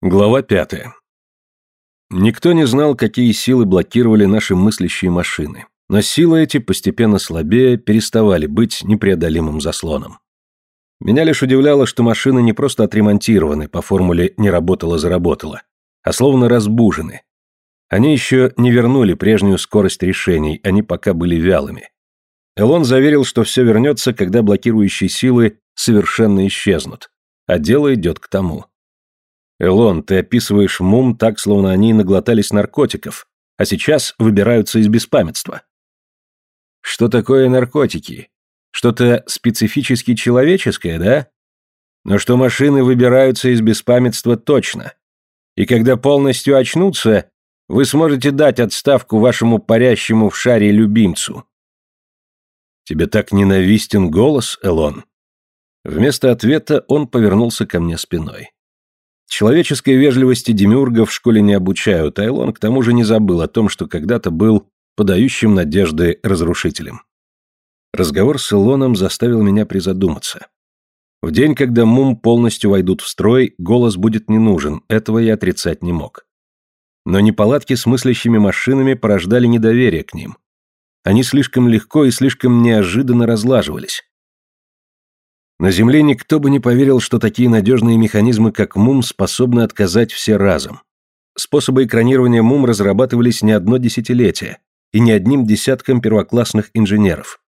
Глава пятая. Никто не знал, какие силы блокировали наши мыслящие машины, но силы эти, постепенно слабее, переставали быть непреодолимым заслоном. Меня лишь удивляло, что машины не просто отремонтированы по формуле «не работало-заработало», а словно разбужены. Они еще не вернули прежнюю скорость решений, они пока были вялыми. Элон заверил, что все вернется, когда блокирующие силы совершенно исчезнут, а дело идет к тому. Элон, ты описываешь мум так, словно они наглотались наркотиков, а сейчас выбираются из беспамятства. Что такое наркотики? Что-то специфически человеческое, да? Но что машины выбираются из беспамятства точно. И когда полностью очнутся, вы сможете дать отставку вашему парящему в шаре любимцу. Тебе так ненавистен голос, Элон? Вместо ответа он повернулся ко мне спиной. Человеческой вежливости демиургов в школе не обучают, а Элон к тому же не забыл о том, что когда-то был подающим надежды разрушителем. Разговор с Элоном заставил меня призадуматься. В день, когда мум полностью войдут в строй, голос будет не нужен, этого я отрицать не мог. Но неполадки с мыслящими машинами порождали недоверие к ним. Они слишком легко и слишком неожиданно разлаживались. На Земле никто бы не поверил, что такие надежные механизмы, как МУМ, способны отказать все разом. Способы экранирования МУМ разрабатывались не одно десятилетие и не одним десятком первоклассных инженеров.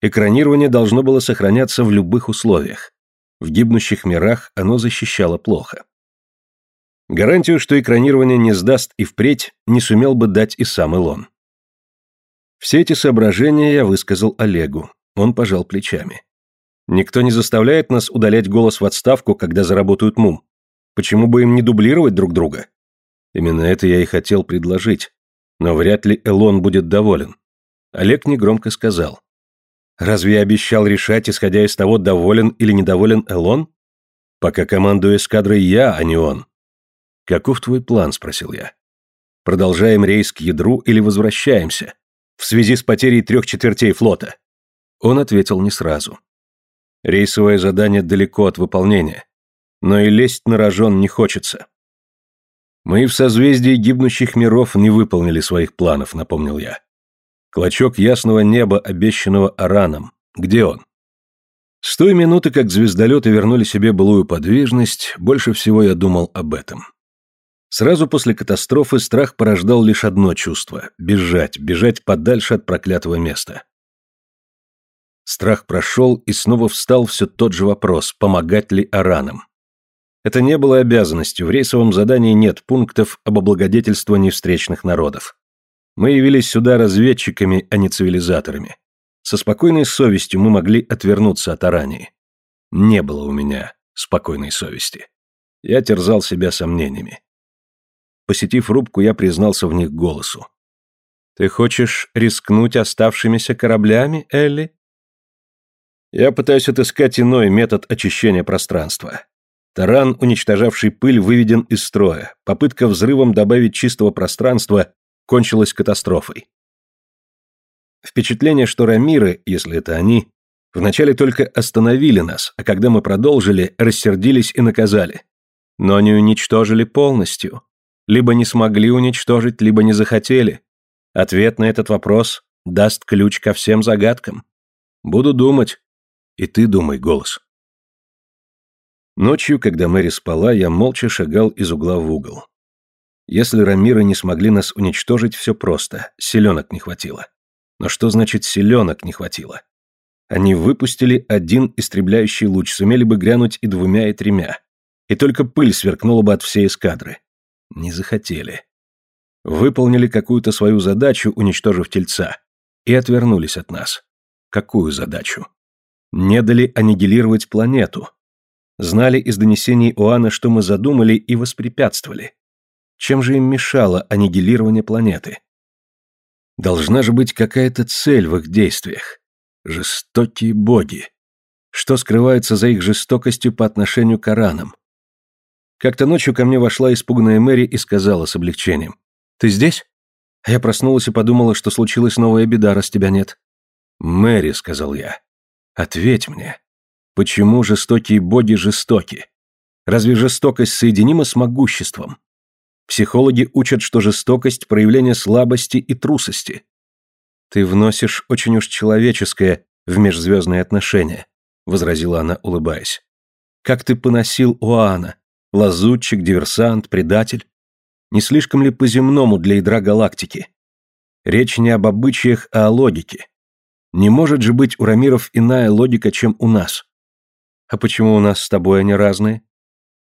Экранирование должно было сохраняться в любых условиях. В гибнущих мирах оно защищало плохо. Гарантию, что экранирование не сдаст и впредь, не сумел бы дать и сам Илон. Все эти соображения я высказал Олегу. Он пожал плечами. Никто не заставляет нас удалять голос в отставку, когда заработают мум. Почему бы им не дублировать друг друга? Именно это я и хотел предложить. Но вряд ли Элон будет доволен. Олег негромко сказал. Разве я обещал решать, исходя из того, доволен или недоволен Элон? Пока командую эскадрой я, а не он. Каков твой план, спросил я. Продолжаем рейс к ядру или возвращаемся? В связи с потерей трех четвертей флота. Он ответил не сразу. Рейсовое задание далеко от выполнения. Но и лезть на рожон не хочется. Мы в созвездии гибнущих миров не выполнили своих планов, напомнил я. Клочок ясного неба, обещанного Араном. Где он? С той минуты, как звездолеты вернули себе былую подвижность, больше всего я думал об этом. Сразу после катастрофы страх порождал лишь одно чувство – бежать, бежать подальше от проклятого места. Страх прошел, и снова встал все тот же вопрос, помогать ли аранам. Это не было обязанностью, в рейсовом задании нет пунктов об облагодетельствовании встречных народов. Мы явились сюда разведчиками, а не цивилизаторами. Со спокойной совестью мы могли отвернуться от Арании. Не было у меня спокойной совести. Я терзал себя сомнениями. Посетив рубку, я признался в них голосу. «Ты хочешь рискнуть оставшимися кораблями, Элли?» Я пытаюсь отыскать иной метод очищения пространства. Таран, уничтожавший пыль, выведен из строя. Попытка взрывом добавить чистого пространства кончилась катастрофой. Впечатление, что Рамиры, если это они, вначале только остановили нас, а когда мы продолжили, рассердились и наказали. Но не уничтожили полностью. Либо не смогли уничтожить, либо не захотели. Ответ на этот вопрос даст ключ ко всем загадкам. Буду думать, и ты думай, голос. Ночью, когда Мэри спала, я молча шагал из угла в угол. Если Рамиры не смогли нас уничтожить, все просто. Селенок не хватило. Но что значит селенок не хватило? Они выпустили один истребляющий луч, сумели бы грянуть и двумя, и тремя. И только пыль сверкнула бы от всей эскадры. Не захотели. Выполнили какую-то свою задачу, уничтожив тельца, и отвернулись от нас. Какую задачу? Не дали аннигилировать планету. Знали из донесений Уана, что мы задумали, и воспрепятствовали. Чем же им мешало аннигилирование планеты? Должна же быть какая-то цель в их действиях. Жестокие боги. Что скрывается за их жестокостью по отношению к Аранам? Как-то ночью ко мне вошла испуганная Мэри и сказала с облегчением. «Ты здесь?» Я проснулась и подумала, что случилась новая беда, раз тебя нет. «Мэри», — сказал я, Ответь мне, почему жестокие боги жестоки? Разве жестокость соединима с могуществом? Психологи учат, что жестокость – проявление слабости и трусости. Ты вносишь очень уж человеческое в межзвездные отношения, возразила она, улыбаясь. Как ты поносил Оана? Лазутчик, диверсант, предатель? Не слишком ли по-земному для ядра галактики? Речь не об обычаях, а о логике. Не может же быть у Рамиров иная логика, чем у нас. А почему у нас с тобой они разные?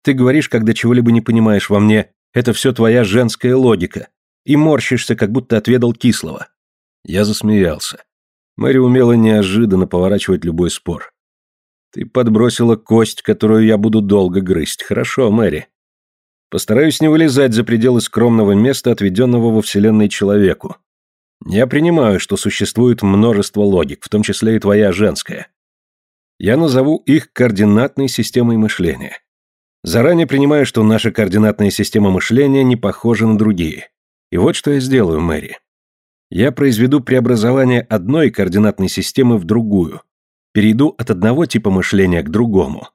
Ты говоришь, когда чего-либо не понимаешь во мне, это все твоя женская логика, и морщишься, как будто отведал кислого. Я засмеялся. Мэри умела неожиданно поворачивать любой спор. Ты подбросила кость, которую я буду долго грызть. Хорошо, Мэри. Постараюсь не вылезать за пределы скромного места, отведенного во Вселенной человеку. Я принимаю, что существует множество логик, в том числе и твоя женская. Я назову их координатной системой мышления. Заранее принимаю, что наша координатная система мышления не похожа на другие. И вот что я сделаю, Мэри. Я произведу преобразование одной координатной системы в другую, перейду от одного типа мышления к другому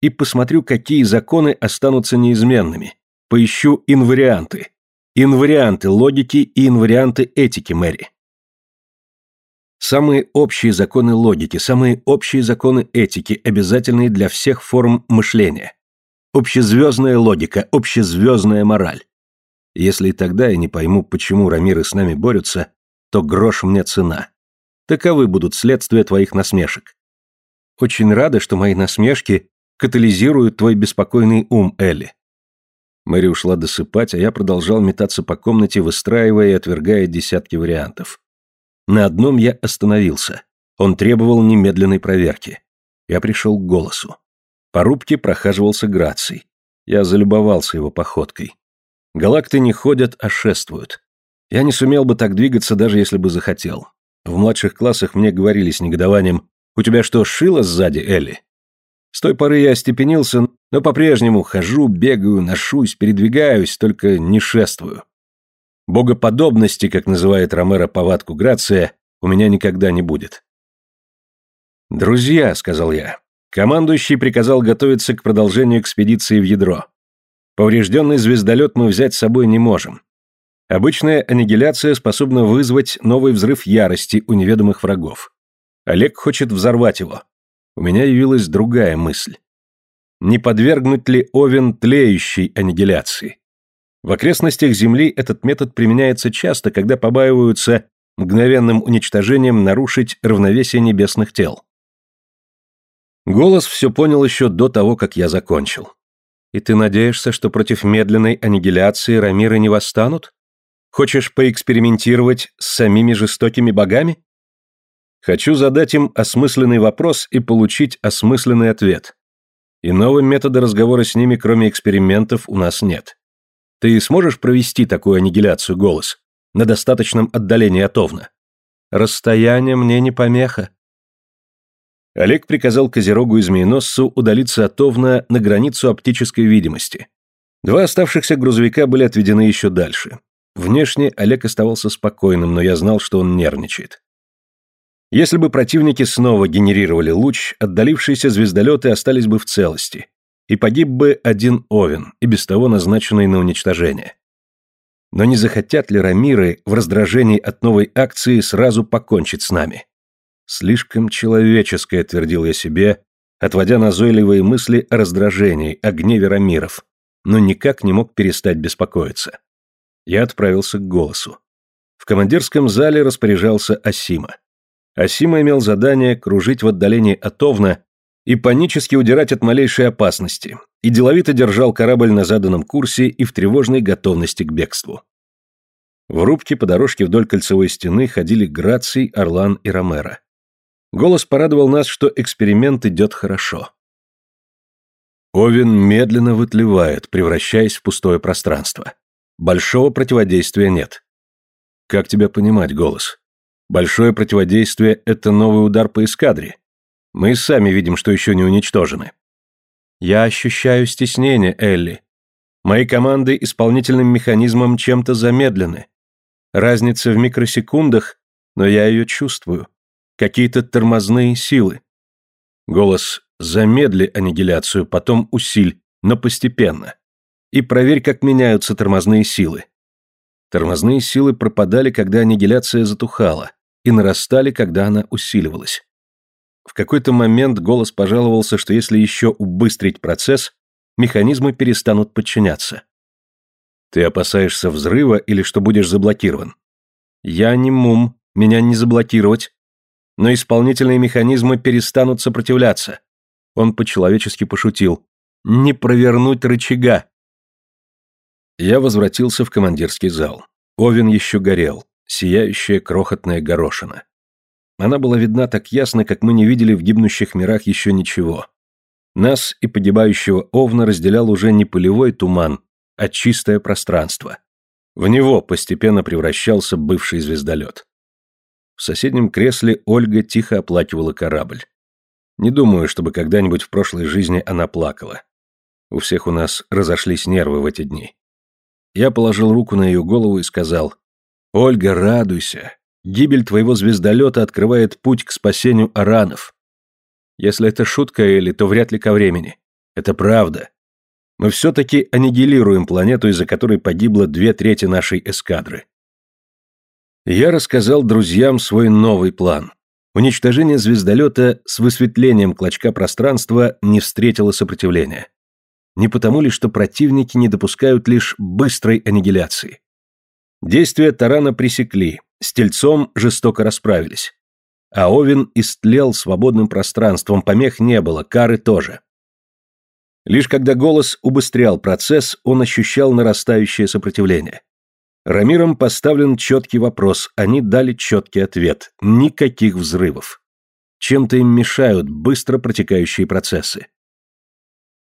и посмотрю, какие законы останутся неизменными, поищу инварианты, Инварианты логики и инварианты этики, Мэри. Самые общие законы логики, самые общие законы этики, обязательные для всех форм мышления. Общезвездная логика, общезвездная мораль. Если и тогда я не пойму, почему Рамиры с нами борются, то грош мне цена. Таковы будут следствия твоих насмешек. Очень рада, что мои насмешки катализируют твой беспокойный ум, Элли. Мэри ушла досыпать, а я продолжал метаться по комнате, выстраивая и отвергая десятки вариантов. На одном я остановился. Он требовал немедленной проверки. Я пришел к голосу. По рубке прохаживался Граций. Я залюбовался его походкой. Галакты не ходят, а шествуют. Я не сумел бы так двигаться, даже если бы захотел. В младших классах мне говорили с негодованием «У тебя что, шило сзади, Элли?» С той поры я остепенился, но по-прежнему хожу, бегаю, ношусь, передвигаюсь, только не шествую. Богоподобности, как называет Ромеро повадку Грация, у меня никогда не будет. «Друзья», — сказал я, — командующий приказал готовиться к продолжению экспедиции в ядро. Поврежденный звездолет мы взять с собой не можем. Обычная аннигиляция способна вызвать новый взрыв ярости у неведомых врагов. Олег хочет взорвать его у меня явилась другая мысль. Не подвергнуть ли Овен тлеющей аннигиляции? В окрестностях Земли этот метод применяется часто, когда побаиваются мгновенным уничтожением нарушить равновесие небесных тел. Голос все понял еще до того, как я закончил. «И ты надеешься, что против медленной аннигиляции Рамиры не восстанут? Хочешь поэкспериментировать с самими жестокими богами?» Хочу задать им осмысленный вопрос и получить осмысленный ответ. Иного метода разговора с ними, кроме экспериментов, у нас нет. Ты сможешь провести такую аннигиляцию голос на достаточном отдалении от Овна? Расстояние мне не помеха. Олег приказал Козерогу и Змееносцу удалиться от Овна на границу оптической видимости. Два оставшихся грузовика были отведены еще дальше. Внешне Олег оставался спокойным, но я знал, что он нервничает. Если бы противники снова генерировали луч, отдалившиеся звездолеты остались бы в целости, и погиб бы один Овен, и без того назначенный на уничтожение. Но не захотят ли Рамиры в раздражении от новой акции сразу покончить с нами? Слишком человеческое, твердил я себе, отводя назойливые мысли о раздражении, о гневе Рамиров, но никак не мог перестать беспокоиться. Я отправился к голосу. В командирском зале распоряжался Асима. Асима имел задание кружить в отдалении от Овна и панически удирать от малейшей опасности, и деловито держал корабль на заданном курсе и в тревожной готовности к бегству. В рубке по дорожке вдоль кольцевой стены ходили Граций, Орлан и Ромеро. Голос порадовал нас, что эксперимент идет хорошо. Овен медленно вытлевает, превращаясь в пустое пространство. Большого противодействия нет. Как тебя понимать, голос? Большое противодействие – это новый удар по эскадре. Мы сами видим, что еще не уничтожены. Я ощущаю стеснение, Элли. Мои команды исполнительным механизмом чем-то замедлены. Разница в микросекундах, но я ее чувствую. Какие-то тормозные силы. Голос «замедли аннигиляцию, потом усиль», но постепенно. И проверь, как меняются тормозные силы. Тормозные силы пропадали, когда аннигиляция затухала, и нарастали, когда она усиливалась. В какой-то момент голос пожаловался, что если еще убыстрить процесс, механизмы перестанут подчиняться. Ты опасаешься взрыва или что будешь заблокирован? Я не мум, меня не заблокировать. Но исполнительные механизмы перестанут сопротивляться. Он по-человечески пошутил. Не провернуть рычага. Я возвратился в командирский зал. Овен еще горел, сияющая крохотная горошина. Она была видна так ясно, как мы не видели в гибнущих мирах еще ничего. Нас и погибающего Овна разделял уже не полевой туман, а чистое пространство. В него постепенно превращался бывший звездолет. В соседнем кресле Ольга тихо оплакивала корабль. Не думаю, чтобы когда-нибудь в прошлой жизни она плакала. У всех у нас разошлись нервы в эти дни. Я положил руку на ее голову и сказал, «Ольга, радуйся. Гибель твоего звездолета открывает путь к спасению аранов. Если это шутка, Элли, то вряд ли ко времени. Это правда. Мы все-таки аннигилируем планету, из-за которой погибло две трети нашей эскадры». Я рассказал друзьям свой новый план. Уничтожение звездолета с высветлением клочка пространства не встретило сопротивления. Не потому ли, что противники не допускают лишь быстрой аннигиляции? Действия тарана пресекли, с тельцом жестоко расправились. А Овен истлел свободным пространством, помех не было, кары тоже. Лишь когда голос убыстрял процесс, он ощущал нарастающее сопротивление. Рамиром поставлен четкий вопрос, они дали четкий ответ. Никаких взрывов. Чем-то им мешают быстро протекающие процессы.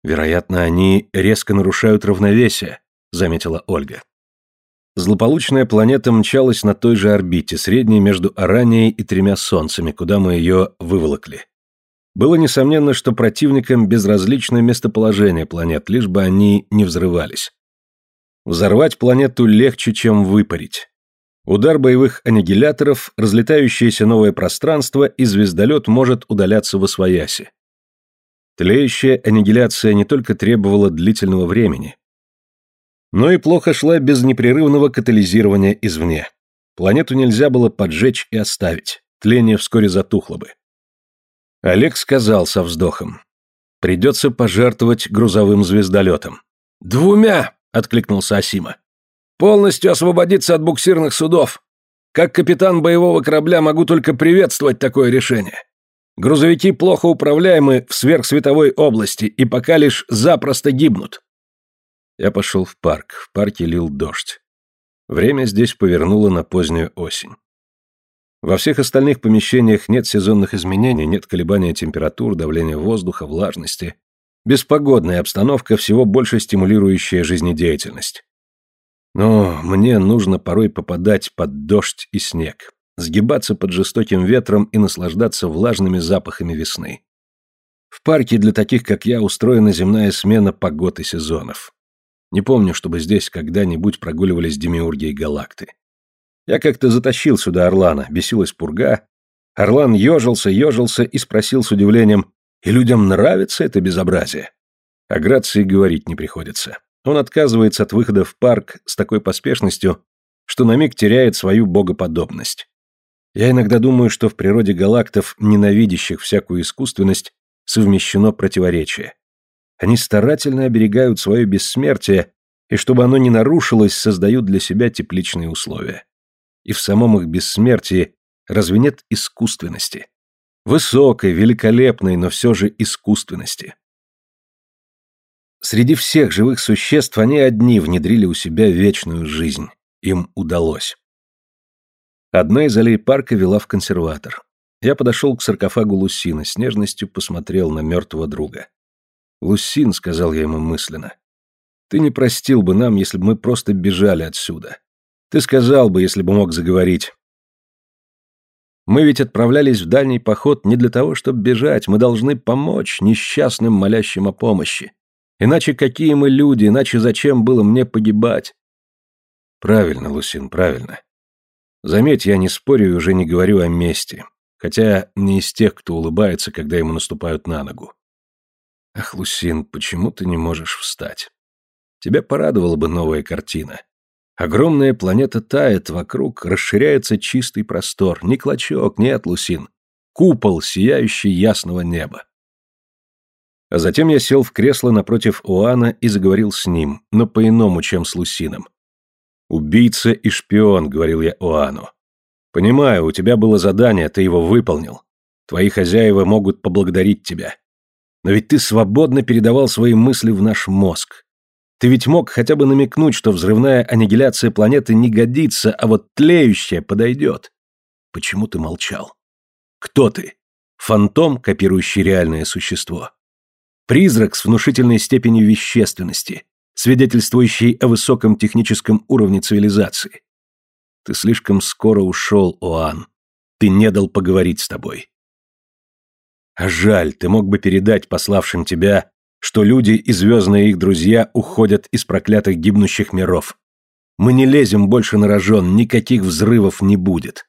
Вероятно, они резко нарушают равновесие, заметила Ольга. Злополучная планета мчалась на той же орбите, средней между Аранией и тремя солнцами, куда мы ее выволокли. Было несомненно, что противникам безразлично местоположение планет, лишь бы они не взрывались. Взорвать планету легче, чем выпарить. Удар боевых аннигиляторов, разлетающееся новое пространство, и звездолет может удаляться в освояси. Тлеющая аннигиляция не только требовала длительного времени, но и плохо шла без непрерывного катализирования извне. Планету нельзя было поджечь и оставить, тление вскоре затухло бы. Олег сказал со вздохом, придется пожертвовать грузовым звездолетом. «Двумя!» — откликнулся Асима. «Полностью освободиться от буксирных судов. Как капитан боевого корабля могу только приветствовать такое решение. Грузовики плохо управляемы в сверхсветовой области и пока лишь запросто гибнут. Я пошел в парк. В парке лил дождь. Время здесь повернуло на позднюю осень. Во всех остальных помещениях нет сезонных изменений, нет колебания температур, давления воздуха, влажности. Беспогодная обстановка, всего больше стимулирующая жизнедеятельность. Но мне нужно порой попадать под дождь и снег сгибаться под жестоким ветром и наслаждаться влажными запахами весны. В парке для таких, как я, устроена земная смена погод и сезонов. Не помню, чтобы здесь когда-нибудь прогуливались демиурги и галакты. Я как-то затащил сюда Орлана, бесилась пурга. Орлан ежился, ежился и спросил с удивлением, «И людям нравится это безобразие?» О Грации говорить не приходится. Он отказывается от выхода в парк с такой поспешностью, что на миг теряет свою богоподобность. Я иногда думаю, что в природе галактов, ненавидящих всякую искусственность, совмещено противоречие. Они старательно оберегают свое бессмертие, и чтобы оно не нарушилось, создают для себя тепличные условия. И в самом их бессмертии разве нет искусственности? Высокой, великолепной, но все же искусственности. Среди всех живых существ они одни внедрили у себя вечную жизнь. Им удалось. Одна из аллей парка вела в консерватор. Я подошел к саркофагу Лусина, с нежностью посмотрел на мертвого друга. «Лусин», — сказал я ему мысленно, — «ты не простил бы нам, если бы мы просто бежали отсюда. Ты сказал бы, если бы мог заговорить. Мы ведь отправлялись в дальний поход не для того, чтобы бежать, мы должны помочь несчастным, молящим о помощи. Иначе какие мы люди, иначе зачем было мне погибать?» «Правильно, Лусин, правильно. Заметь, я не спорю и уже не говорю о мести, хотя не из тех, кто улыбается, когда ему наступают на ногу. Ах, Лусин, почему ты не можешь встать? Тебя порадовала бы новая картина. Огромная планета тает, вокруг расширяется чистый простор. Ни клочок, нет, Лусин. Купол, сияющий ясного неба. А затем я сел в кресло напротив Уана и заговорил с ним, но по-иному, чем с Лусином. «Убийца и шпион», — говорил я Уану. «Понимаю, у тебя было задание, ты его выполнил. Твои хозяева могут поблагодарить тебя. Но ведь ты свободно передавал свои мысли в наш мозг. Ты ведь мог хотя бы намекнуть, что взрывная аннигиляция планеты не годится, а вот тлеющая подойдет. Почему ты молчал? Кто ты? Фантом, копирующий реальное существо? Призрак с внушительной степенью вещественности, свидетельствующий о высоком техническом уровне цивилизации. Ты слишком скоро ушел, Оан. Ты не дал поговорить с тобой. А жаль, ты мог бы передать пославшим тебя, что люди и звездные их друзья уходят из проклятых гибнущих миров. Мы не лезем больше на рожон, никаких взрывов не будет.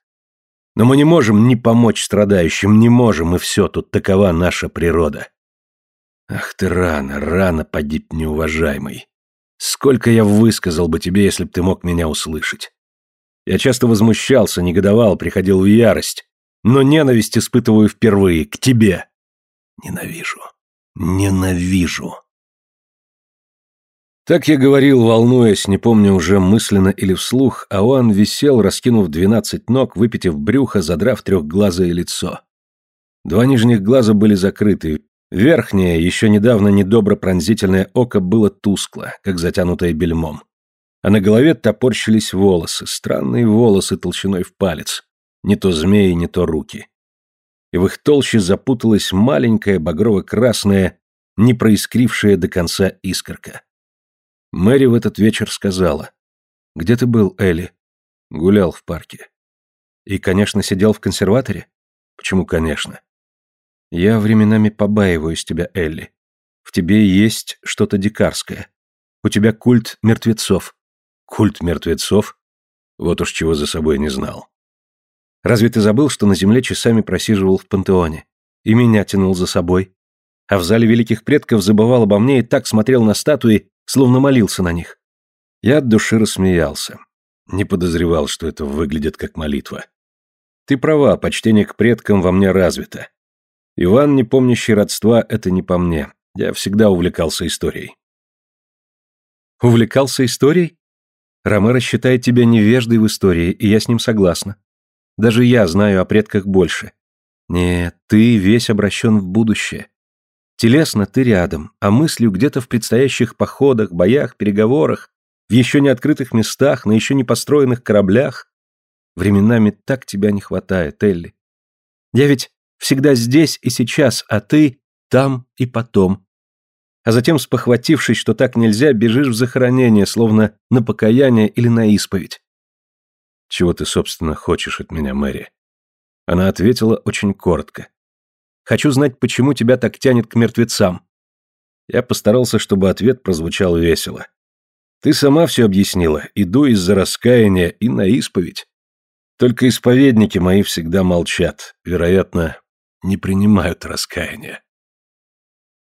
Но мы не можем ни помочь страдающим, не можем, и все, тут такова наша природа. Ах ты рано, рано, подить неуважаемый. Сколько я высказал бы тебе, если б ты мог меня услышать. Я часто возмущался, негодовал, приходил в ярость, но ненависть испытываю впервые, к тебе. Ненавижу. Ненавижу. Так я говорил, волнуясь, не помню уже мысленно или вслух, а он висел, раскинув двенадцать ног, выпитив брюхо, задрав трехглазое лицо. Два нижних глаза были закрыты, верхнее, еще недавно недобро пронзительное око было тускло, как затянутое бельмом. А на голове топорщились волосы, странные волосы толщиной в палец, не то змеи, не то руки. И в их толще запуталась маленькая багрово-красная, не проискрившая до конца искорка. Мэри в этот вечер сказала. «Где ты был, Элли?» «Гулял в парке». «И, конечно, сидел в консерваторе?» «Почему «конечно»?» «Я временами побаиваюсь тебя, Элли. В тебе есть что-то дикарское. У тебя культ мертвецов». «Культ мертвецов?» Вот уж чего за собой не знал. Разве ты забыл, что на земле часами просиживал в пантеоне? И меня тянул за собой. А в зале великих предков забывал обо мне и так смотрел на статуи, словно молился на них. Я от души рассмеялся. Не подозревал, что это выглядит как молитва. Ты права, почтение к предкам во мне развито. Иван, не помнящий родства, это не по мне. Я всегда увлекался историей. Увлекался историей? Ромеро считает тебя невеждой в истории, и я с ним согласна. Даже я знаю о предках больше. Нет, ты весь обращен в будущее. Телесно ты рядом, а мыслью где-то в предстоящих походах, боях, переговорах, в еще не открытых местах, на еще не построенных кораблях. Временами так тебя не хватает, Элли. Я ведь всегда здесь и сейчас, а ты там и потом. А затем, спохватившись, что так нельзя, бежишь в захоронение, словно на покаяние или на исповедь. «Чего ты, собственно, хочешь от меня, Мэри?» Она ответила очень коротко. «Хочу знать, почему тебя так тянет к мертвецам». Я постарался, чтобы ответ прозвучал весело. «Ты сама все объяснила. Иду из-за раскаяния и на исповедь. Только исповедники мои всегда молчат. Вероятно, не принимают раскаяния».